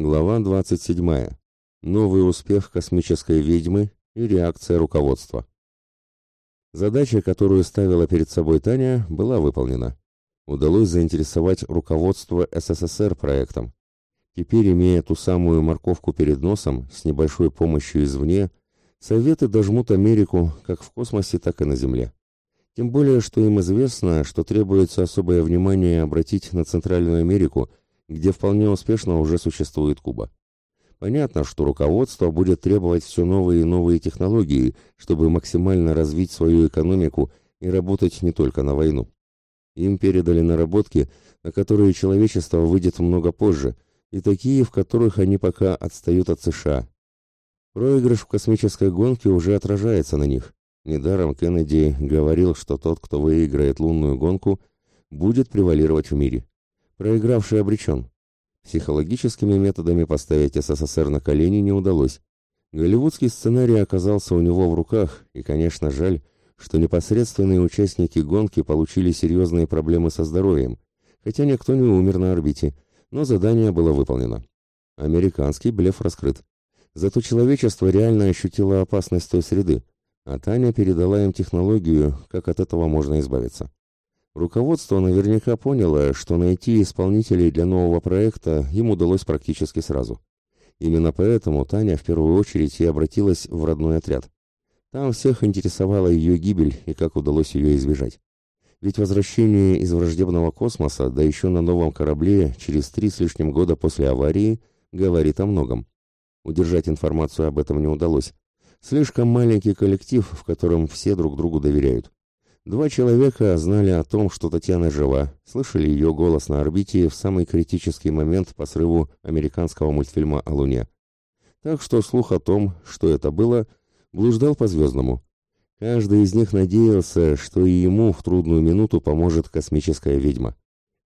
Глава 27. Новый успех космической ведьмы и реакция руководства. Задача, которую ставила перед собой Таня, была выполнена. Удалось заинтересовать руководство СССР проектом. Теперь, имея ту самую морковку перед носом, с небольшой помощью извне, Советы дожмут Америку как в космосе, так и на Земле. Тем более, что им известно, что требуется особое внимание обратить на Центральную Америку, где вполне успешно уже существует Куба. Понятно, что руководство будет требовать все новые и новые технологии, чтобы максимально развить свою экономику и работать не только на войну. Им передали наработки, на которые человечество выйдет много позже, и такие, в которых они пока отстают от США. Проигрыш в космической гонке уже отражается на них. Недаром Кеннеди говорил, что тот, кто выиграет лунную гонку, будет превалировать в мире. Проигравший обречен. Психологическими методами поставить СССР на колени не удалось. Голливудский сценарий оказался у него в руках, и, конечно, жаль, что непосредственные участники гонки получили серьезные проблемы со здоровьем, хотя никто не умер на орбите, но задание было выполнено. Американский блеф раскрыт. Зато человечество реально ощутило опасность той среды, а Таня передала им технологию, как от этого можно избавиться. Руководство наверняка поняло, что найти исполнителей для нового проекта им удалось практически сразу. Именно поэтому Таня в первую очередь и обратилась в родной отряд. Там всех интересовала ее гибель и как удалось ее избежать. Ведь возвращение из враждебного космоса, да еще на новом корабле через три с лишним года после аварии, говорит о многом. Удержать информацию об этом не удалось. Слишком маленький коллектив, в котором все друг другу доверяют. Два человека знали о том, что Татьяна жива, слышали ее голос на орбите в самый критический момент по срыву американского мультфильма о Луне. Так что слух о том, что это было, блуждал по звездному. Каждый из них надеялся, что и ему в трудную минуту поможет космическая ведьма.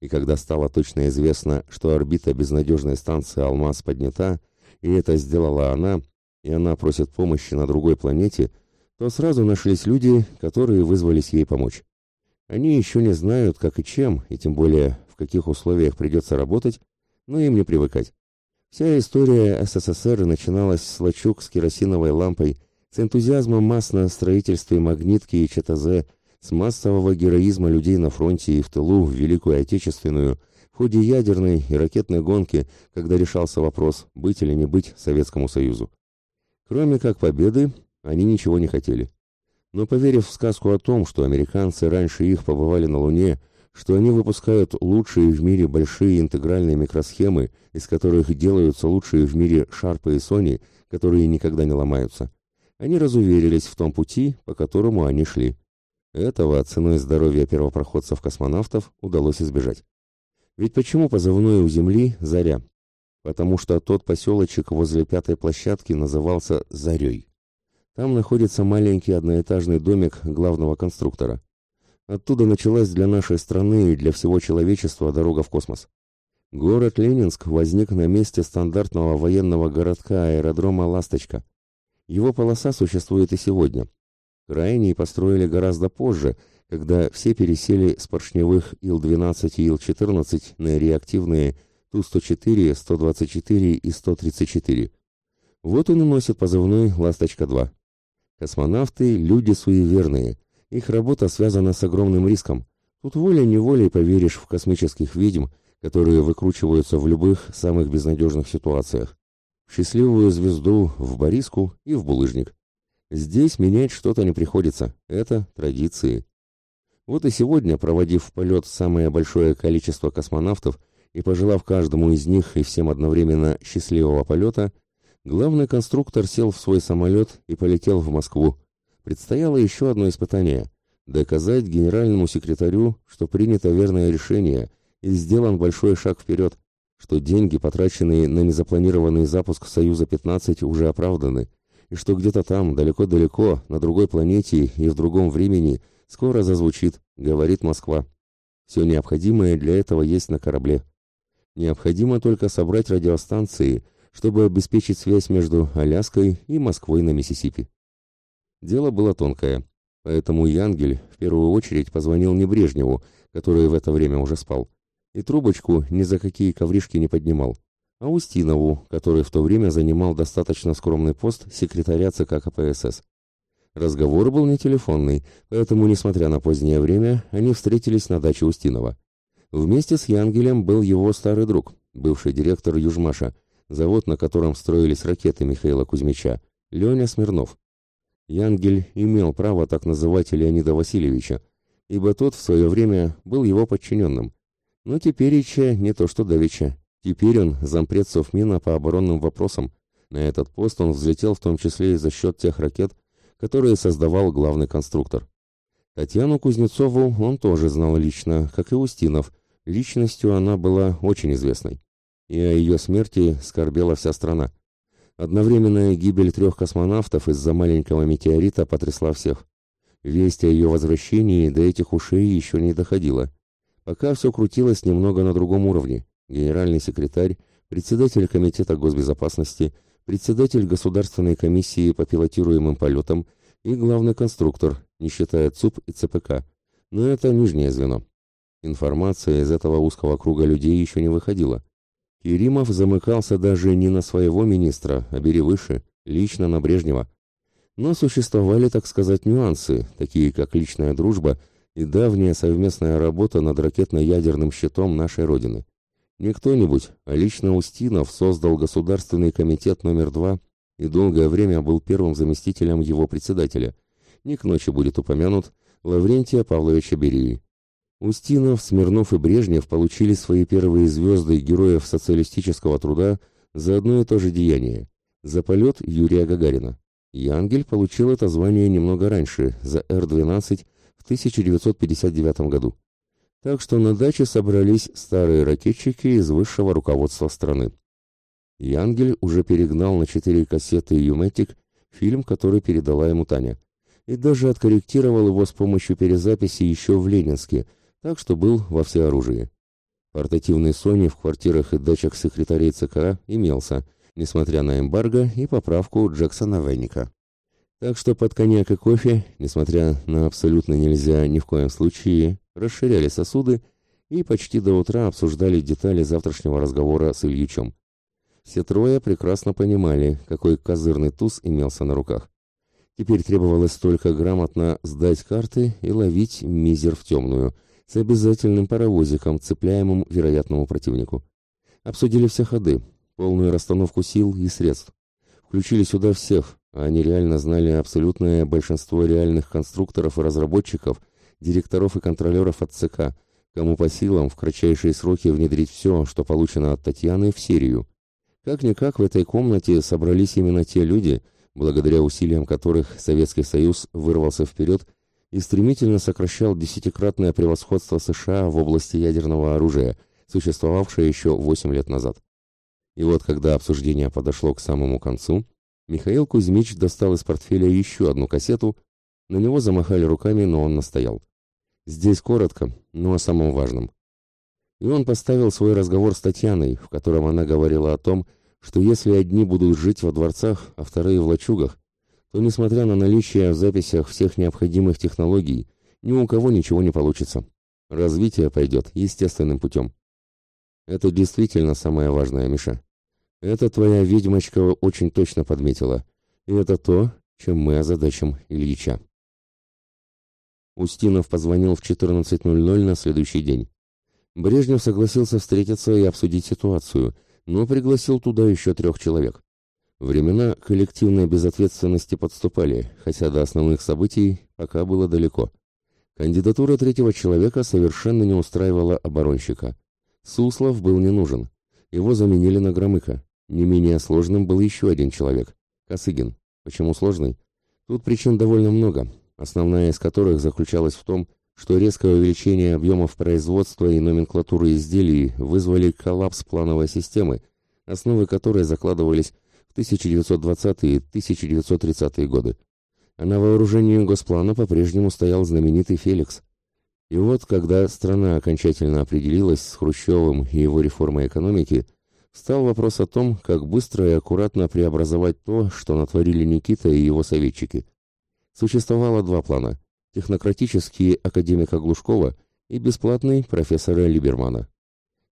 И когда стало точно известно, что орбита безнадежной станции «Алмаз» поднята, и это сделала она, и она просит помощи на другой планете – то сразу нашлись люди, которые вызвались ей помочь. Они еще не знают, как и чем, и тем более в каких условиях придется работать, но им не привыкать. Вся история СССР начиналась с лачуг с керосиновой лампой, с энтузиазмом масс на строительстве магнитки и ЧТЗ, с массового героизма людей на фронте и в тылу в Великую Отечественную, в ходе ядерной и ракетной гонки, когда решался вопрос, быть или не быть Советскому Союзу. Кроме как победы, они ничего не хотели. Но поверив в сказку о том, что американцы раньше их побывали на Луне, что они выпускают лучшие в мире большие интегральные микросхемы, из которых делаются лучшие в мире Шарпы и Сони, которые никогда не ломаются, они разуверились в том пути, по которому они шли. Этого ценой здоровья первопроходцев-космонавтов удалось избежать. Ведь почему позывной у Земли «Заря»? Потому что тот поселочек возле пятой площадки назывался «Зарей». Там находится маленький одноэтажный домик главного конструктора. Оттуда началась для нашей страны и для всего человечества дорога в космос. Город Ленинск возник на месте стандартного военного городка аэродрома «Ласточка». Его полоса существует и сегодня. Крайний построили гораздо позже, когда все пересели с поршневых Ил-12 и Ил-14 на реактивные Ту-104, 124 и 134. Вот он и носит позывной «Ласточка-2». Космонавты – люди суеверные. Их работа связана с огромным риском. Тут волей-неволей поверишь в космических ведьм, которые выкручиваются в любых самых безнадежных ситуациях. В счастливую звезду, в Бориску и в булыжник. Здесь менять что-то не приходится. Это традиции. Вот и сегодня, проводив в полет самое большое количество космонавтов и пожелав каждому из них и всем одновременно счастливого полета – Главный конструктор сел в свой самолет и полетел в Москву. Предстояло еще одно испытание – доказать генеральному секретарю, что принято верное решение и сделан большой шаг вперед, что деньги, потраченные на незапланированный запуск Союза-15, уже оправданы, и что где-то там, далеко-далеко, на другой планете и в другом времени, скоро зазвучит, говорит Москва. Все необходимое для этого есть на корабле. Необходимо только собрать радиостанции – чтобы обеспечить связь между Аляской и Москвой на Миссисипи. Дело было тонкое, поэтому Янгель в первую очередь позвонил не Брежневу, который в это время уже спал, и трубочку ни за какие ковришки не поднимал, а Устинову, который в то время занимал достаточно скромный пост секретаря ЦК КПСС. Разговор был не телефонный, поэтому, несмотря на позднее время, они встретились на даче Устинова. Вместе с Янгелем был его старый друг, бывший директор Южмаша, завод, на котором строились ракеты Михаила Кузьмича, Леня Смирнов. Янгель имел право так называть Леонида Васильевича, ибо тот в свое время был его подчиненным. Но теперь Ича не то что Давича. Теперь он зампред Совмина по оборонным вопросам. На этот пост он взлетел в том числе и за счет тех ракет, которые создавал главный конструктор. Татьяну Кузнецову он тоже знал лично, как и Устинов. Личностью она была очень известной. И о ее смерти скорбела вся страна. Одновременная гибель трех космонавтов из-за маленького метеорита потрясла всех. Весть о ее возвращении до этих ушей еще не доходила. Пока все крутилось немного на другом уровне. Генеральный секретарь, председатель Комитета госбезопасности – председатель Государственной комиссии по пилотируемым полетам и главный конструктор, не считая ЦУП и ЦПК. Но это нижнее звено. Информация из этого узкого круга людей еще не выходила. Керимов замыкался даже не на своего министра, а бери выше, лично на Брежнева. Но существовали, так сказать, нюансы, такие как личная дружба и давняя совместная работа над ракетно-ядерным щитом нашей Родины. Не кто-нибудь, а лично Устинов создал Государственный комитет номер два и долгое время был первым заместителем его председателя. Не к ночи будет упомянут Лаврентия Павловича Берии. Устинов, Смирнов и Брежнев получили свои первые звезды героев социалистического труда за одно и то же деяние – за полет Юрия Гагарина. Янгель получил это звание немного раньше, за Р-12 в 1959 году. Так что на даче собрались старые ракетчики из высшего руководства страны. Янгель уже перегнал на четыре кассеты «Юмэтик» фильм, который передала ему Таня, и даже откорректировал его с помощью перезаписи еще в Ленинске, так что был во всеоружии. Портативный Sony в квартирах и дачах секретарей ЦК имелся, несмотря на эмбарго и поправку Джексона Венника. Так что под коньяк и кофе, несмотря на абсолютно нельзя ни в коем случае, расширяли сосуды и почти до утра обсуждали детали завтрашнего разговора с Ильичем. Все трое прекрасно понимали, какой козырный туз имелся на руках. Теперь требовалось только грамотно сдать карты и ловить мизер в темную, с обязательным паровозиком, цепляемым вероятному противнику. Обсудили все ходы, полную расстановку сил и средств. Включили сюда всех, они реально знали абсолютное большинство реальных конструкторов и разработчиков, директоров и контролеров от ЦК, кому по силам в кратчайшие сроки внедрить все, что получено от Татьяны, в серию. Как-никак в этой комнате собрались именно те люди, благодаря усилиям которых Советский Союз вырвался вперед и стремительно сокращал десятикратное превосходство США в области ядерного оружия, существовавшее еще 8 лет назад. И вот когда обсуждение подошло к самому концу, Михаил Кузьмич достал из портфеля еще одну кассету, на него замахали руками, но он настоял. Здесь коротко, но о самом важном. И он поставил свой разговор с Татьяной, в котором она говорила о том, что если одни будут жить во дворцах, а вторые в лачугах, то, несмотря на наличие в записях всех необходимых технологий, ни у кого ничего не получится. Развитие пойдет естественным путем. Это действительно самое важное, Миша. Это твоя ведьмочка очень точно подметила. И это то, чем мы озадачим Ильича. Устинов позвонил в 14.00 на следующий день. Брежнев согласился встретиться и обсудить ситуацию, но пригласил туда еще трех человек. Времена коллективной безответственности подступали, хотя до основных событий пока было далеко. Кандидатура третьего человека совершенно не устраивала оборонщика. Суслов был не нужен. Его заменили на Громыка. Не менее сложным был еще один человек – Косыгин. Почему сложный? Тут причин довольно много, основная из которых заключалась в том, что резкое увеличение объемов производства и номенклатуры изделий вызвали коллапс плановой системы, основы которой закладывались в 1920-е и 1930-е годы. А на вооружении Госплана по-прежнему стоял знаменитый «Феликс». И вот, когда страна окончательно определилась с Хрущевым и его реформой экономики – Стал вопрос о том, как быстро и аккуратно преобразовать то, что натворили Никита и его советчики. Существовало два плана – технократический академика Глушкова и бесплатный профессора Либермана.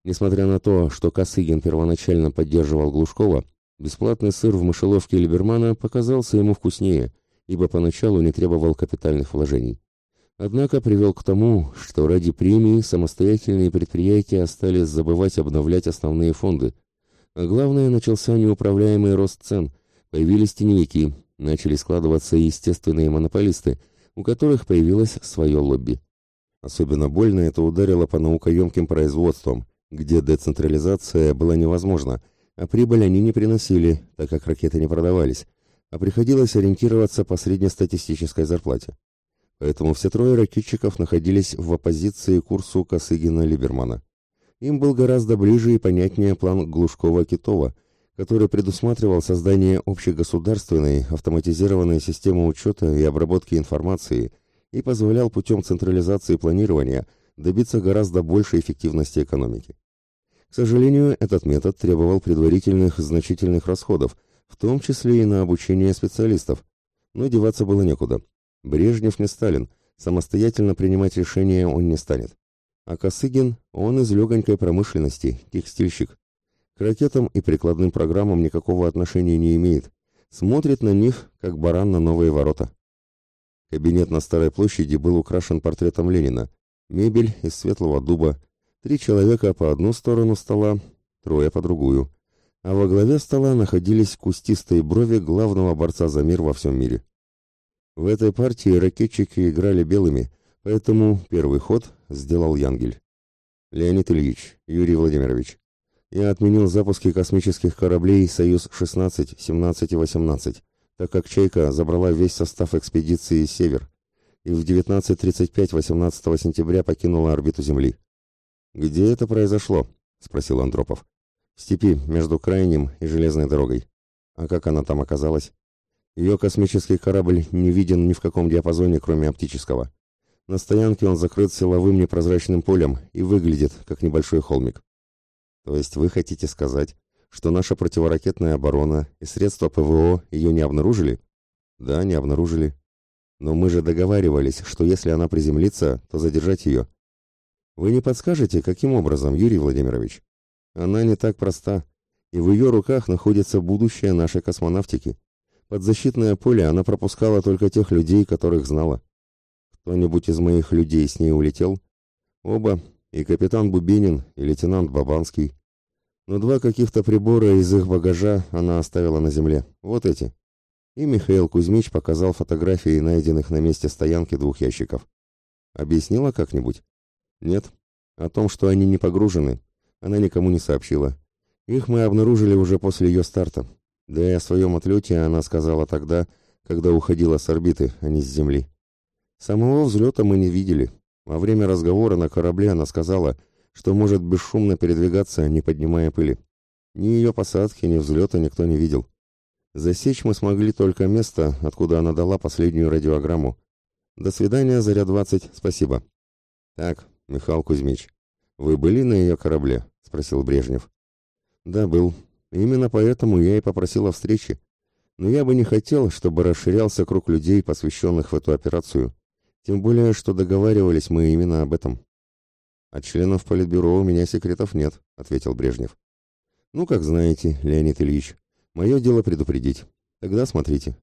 Несмотря на то, что Косыгин первоначально поддерживал Глушкова, бесплатный сыр в мышеловке Либермана показался ему вкуснее, ибо поначалу не требовал капитальных вложений. Однако привел к тому, что ради премии самостоятельные предприятия стали забывать обновлять основные фонды. А главное, начался неуправляемый рост цен, появились теневики, начали складываться естественные монополисты, у которых появилось свое лобби. Особенно больно это ударило по наукоемким производствам, где децентрализация была невозможна, а прибыль они не приносили, так как ракеты не продавались, а приходилось ориентироваться по среднестатистической зарплате. Поэтому все трое ракетчиков находились в оппозиции курсу Косыгина-Либермана. Им был гораздо ближе и понятнее план Глушкова-Китова, который предусматривал создание общегосударственной автоматизированной системы учета и обработки информации и позволял путем централизации планирования добиться гораздо большей эффективности экономики. К сожалению, этот метод требовал предварительных значительных расходов, в том числе и на обучение специалистов, но деваться было некуда. Брежнев не Сталин, самостоятельно принимать решения он не станет. А Косыгин, он из легонькой промышленности, текстильщик. К ракетам и прикладным программам никакого отношения не имеет. Смотрит на них, как баран на новые ворота. Кабинет на Старой площади был украшен портретом Ленина. Мебель из светлого дуба. Три человека по одну сторону стола, трое по другую. А во главе стола находились кустистые брови главного борца за мир во всем мире. В этой партии ракетчики играли белыми, поэтому первый ход сделал Янгель. Леонид Ильич, Юрий Владимирович, я отменил запуски космических кораблей «Союз-16», «17» и «18», так как «Чайка» забрала весь состав экспедиции «Север» и в 19.35 18 сентября покинула орбиту Земли. «Где это произошло?» — спросил Андропов. «В степи, между Крайним и Железной дорогой. А как она там оказалась?» Ее космический корабль не виден ни в каком диапазоне, кроме оптического. На стоянке он закрыт силовым непрозрачным полем и выглядит, как небольшой холмик. То есть вы хотите сказать, что наша противоракетная оборона и средства ПВО ее не обнаружили? Да, не обнаружили. Но мы же договаривались, что если она приземлится, то задержать ее. Вы не подскажете, каким образом, Юрий Владимирович? Она не так проста, и в ее руках находится будущее нашей космонавтики. Под защитное поле она пропускала только тех людей, которых знала. Кто-нибудь из моих людей с ней улетел? Оба, и капитан Бубинин, и лейтенант Бабанский. Но два каких-то прибора из их багажа она оставила на земле. Вот эти. И Михаил Кузьмич показал фотографии найденных на месте стоянки двух ящиков. Объяснила как-нибудь? Нет. О том, что они не погружены, она никому не сообщила. Их мы обнаружили уже после ее старта. Да и о своем отлете она сказала тогда, когда уходила с орбиты, а не с Земли. Самого взлета мы не видели. Во время разговора на корабле она сказала, что может бесшумно передвигаться, не поднимая пыли. Ни ее посадки, ни взлета никто не видел. Засечь мы смогли только место, откуда она дала последнюю радиограмму. До свидания, Заря-20, спасибо. Так, Михаил Кузьмич, вы были на ее корабле? Спросил Брежнев. Да, был. Именно поэтому я и попросил о встрече. Но я бы не хотел, чтобы расширялся круг людей, посвященных в эту операцию. Тем более, что договаривались мы именно об этом. От членов Политбюро у меня секретов нет, ответил Брежнев. Ну, как знаете, Леонид Ильич, мое дело предупредить. Тогда смотрите.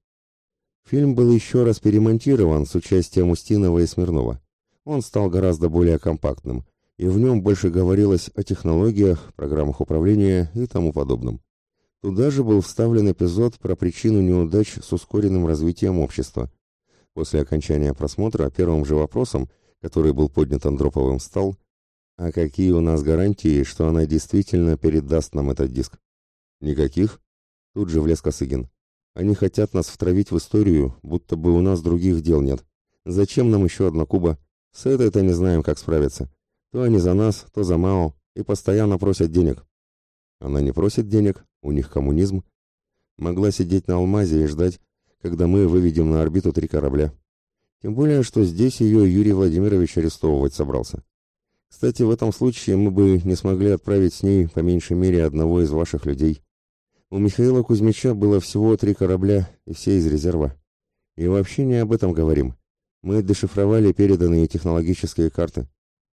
Фильм был еще раз перемонтирован с участием Устинова и Смирнова. Он стал гораздо более компактным, и в нем больше говорилось о технологиях, программах управления и тому подобном. Туда же был вставлен эпизод про причину неудач с ускоренным развитием общества. После окончания просмотра первым же вопросом, который был поднят Андроповым, стал «А какие у нас гарантии, что она действительно передаст нам этот диск?» «Никаких?» Тут же влез Косыгин. «Они хотят нас втравить в историю, будто бы у нас других дел нет. Зачем нам еще одна Куба? С этой-то не знаем, как справиться. То они за нас, то за Мао, и постоянно просят денег. Она не просит денег, у них коммунизм. Могла сидеть на алмазе и ждать, когда мы выведем на орбиту три корабля. Тем более, что здесь ее Юрий Владимирович арестовывать собрался. Кстати, в этом случае мы бы не смогли отправить с ней по меньшей мере одного из ваших людей. У Михаила Кузьмича было всего три корабля, и все из резерва. И вообще не об этом говорим. Мы дешифровали переданные технологические карты.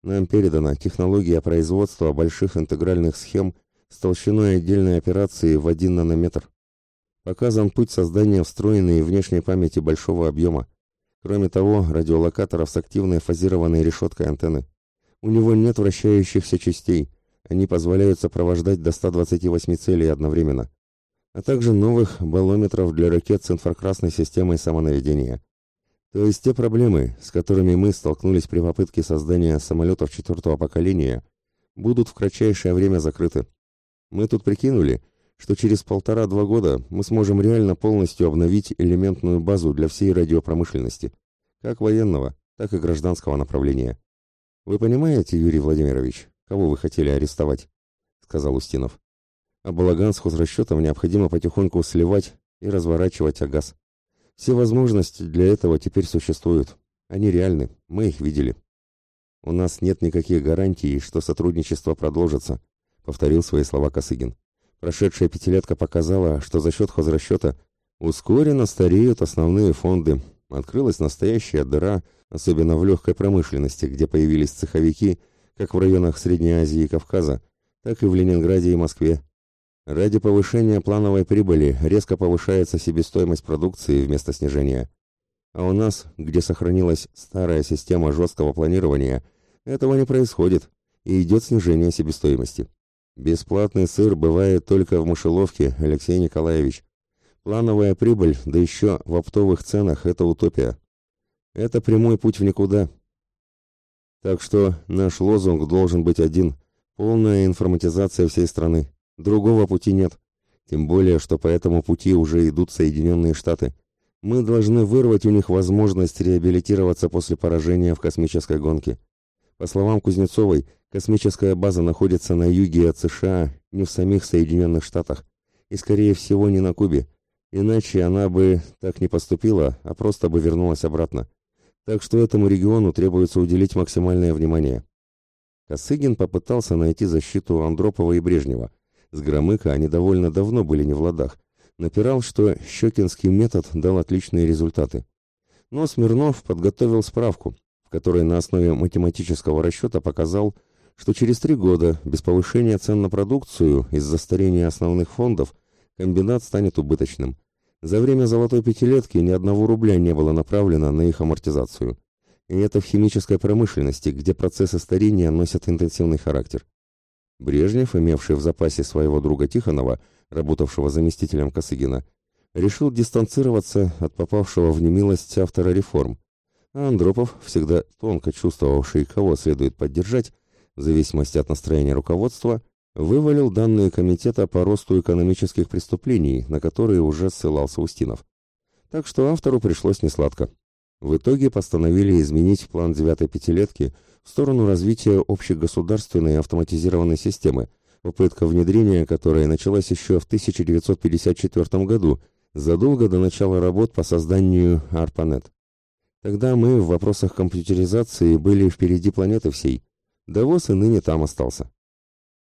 Нам передана технология производства больших интегральных схем с толщиной отдельной операции в 1 нанометр. Показан путь создания встроенной внешней памяти большого объема. Кроме того, радиолокаторов с активной фазированной решеткой антенны. У него нет вращающихся частей, они позволяют сопровождать до 128 целей одновременно. А также новых баллометров для ракет с инфракрасной системой самонаведения. То есть те проблемы, с которыми мы столкнулись при попытке создания самолетов четвертого поколения, будут в кратчайшее время закрыты. Мы тут прикинули, что через полтора-два года мы сможем реально полностью обновить элементную базу для всей радиопромышленности, как военного, так и гражданского направления. Вы понимаете, Юрий Владимирович, кого вы хотели арестовать? сказал Устинов. А балаган с хозрасчетом необходимо потихоньку сливать и разворачивать агаз. Все возможности для этого теперь существуют. Они реальны, мы их видели. У нас нет никаких гарантий, что сотрудничество продолжится, повторил свои слова Косыгин. Прошедшая пятилетка показала, что за счет хозрасчета ускоренно стареют основные фонды. Открылась настоящая дыра, особенно в легкой промышленности, где появились цеховики, как в районах Средней Азии и Кавказа, так и в Ленинграде и Москве. Ради повышения плановой прибыли резко повышается себестоимость продукции вместо снижения. А у нас, где сохранилась старая система жесткого планирования, этого не происходит, и идет снижение себестоимости. Бесплатный сыр бывает только в мышеловке, Алексей Николаевич. Плановая прибыль, да еще в оптовых ценах – это утопия. Это прямой путь в никуда. Так что наш лозунг должен быть один – полная информатизация всей страны. Другого пути нет. Тем более, что по этому пути уже идут Соединенные Штаты. Мы должны вырвать у них возможность реабилитироваться после поражения в космической гонке. По словам Кузнецовой, космическая база находится на юге от США, не в самих Соединенных Штатах, и, скорее всего, не на Кубе. Иначе она бы так не поступила, а просто бы вернулась обратно. Так что этому региону требуется уделить максимальное внимание. Косыгин попытался найти защиту Андропова и Брежнева – с Громыко они довольно давно были не в ладах. Напирал, что щекинский метод дал отличные результаты. Но Смирнов подготовил справку, в которой на основе математического расчета показал, что через три года без повышения цен на продукцию из-за старения основных фондов комбинат станет убыточным. За время золотой пятилетки ни одного рубля не было направлено на их амортизацию. И это в химической промышленности, где процессы старения носят интенсивный характер. Брежнев, имевший в запасе своего друга Тихонова, работавшего заместителем Косыгина, решил дистанцироваться от попавшего в немилость автора реформ, а Андропов, всегда тонко чувствовавший, кого следует поддержать, в зависимости от настроения руководства, вывалил данные комитета по росту экономических преступлений, на которые уже ссылался Устинов. Так что автору пришлось несладко. В итоге постановили изменить план девятой пятилетки – в сторону развития общегосударственной автоматизированной системы, попытка внедрения которой началась еще в 1954 году, задолго до начала работ по созданию ARPANET. Тогда мы в вопросах компьютеризации были впереди планеты всей. Давос и ныне там остался.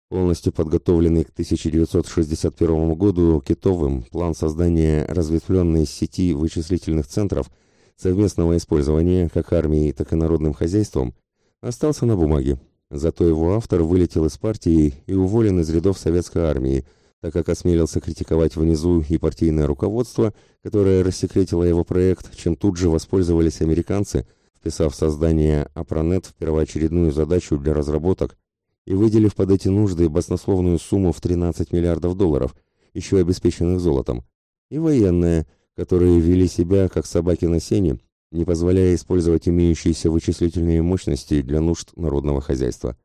Полностью подготовленный к 1961 году Китовым план создания разветвленной сети вычислительных центров совместного использования как армией, так и народным хозяйством – остался на бумаге. Зато его автор вылетел из партии и уволен из рядов советской армии, так как осмелился критиковать внизу и партийное руководство, которое рассекретило его проект, чем тут же воспользовались американцы, вписав создание Апронет в первоочередную задачу для разработок и выделив под эти нужды баснословную сумму в 13 миллиардов долларов, еще обеспеченных золотом, и военные, которые вели себя как собаки на сене не позволяя использовать имеющиеся вычислительные мощности для нужд народного хозяйства.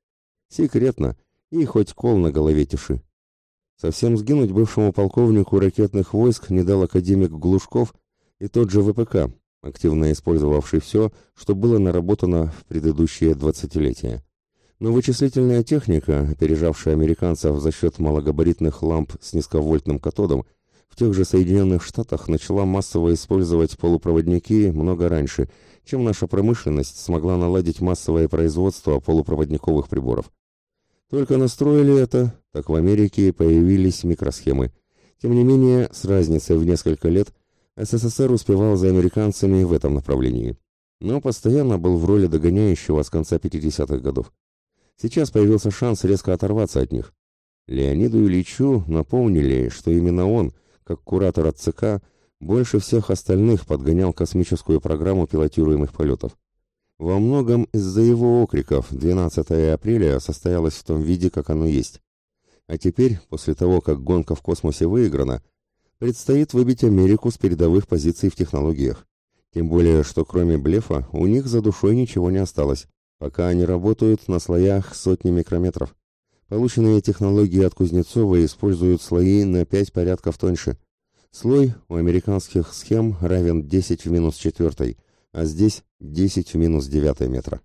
Секретно, и хоть кол на голове тиши. Совсем сгинуть бывшему полковнику ракетных войск не дал академик Глушков и тот же ВПК, активно использовавший все, что было наработано в предыдущие двадцатилетия. Но вычислительная техника, опережавшая американцев за счет малогабаритных ламп с низковольтным катодом, в тех же Соединенных Штатах начала массово использовать полупроводники много раньше, чем наша промышленность смогла наладить массовое производство полупроводниковых приборов. Только настроили это, так в Америке появились микросхемы. Тем не менее, с разницей в несколько лет СССР успевал за американцами в этом направлении, но постоянно был в роли догоняющего с конца 50-х годов. Сейчас появился шанс резко оторваться от них. Леониду Ильичу напомнили, что именно он, как куратор от ЦК, больше всех остальных подгонял космическую программу пилотируемых полетов. Во многом из-за его окриков 12 апреля состоялось в том виде, как оно есть. А теперь, после того, как гонка в космосе выиграна, предстоит выбить Америку с передовых позиций в технологиях. Тем более, что кроме блефа у них за душой ничего не осталось, пока они работают на слоях сотни микрометров. Полученные технологии от Кузнецова используют слои на 5 порядков тоньше. Слой у американских схем равен 10 в минус 4, а здесь 10 в минус 9 метра.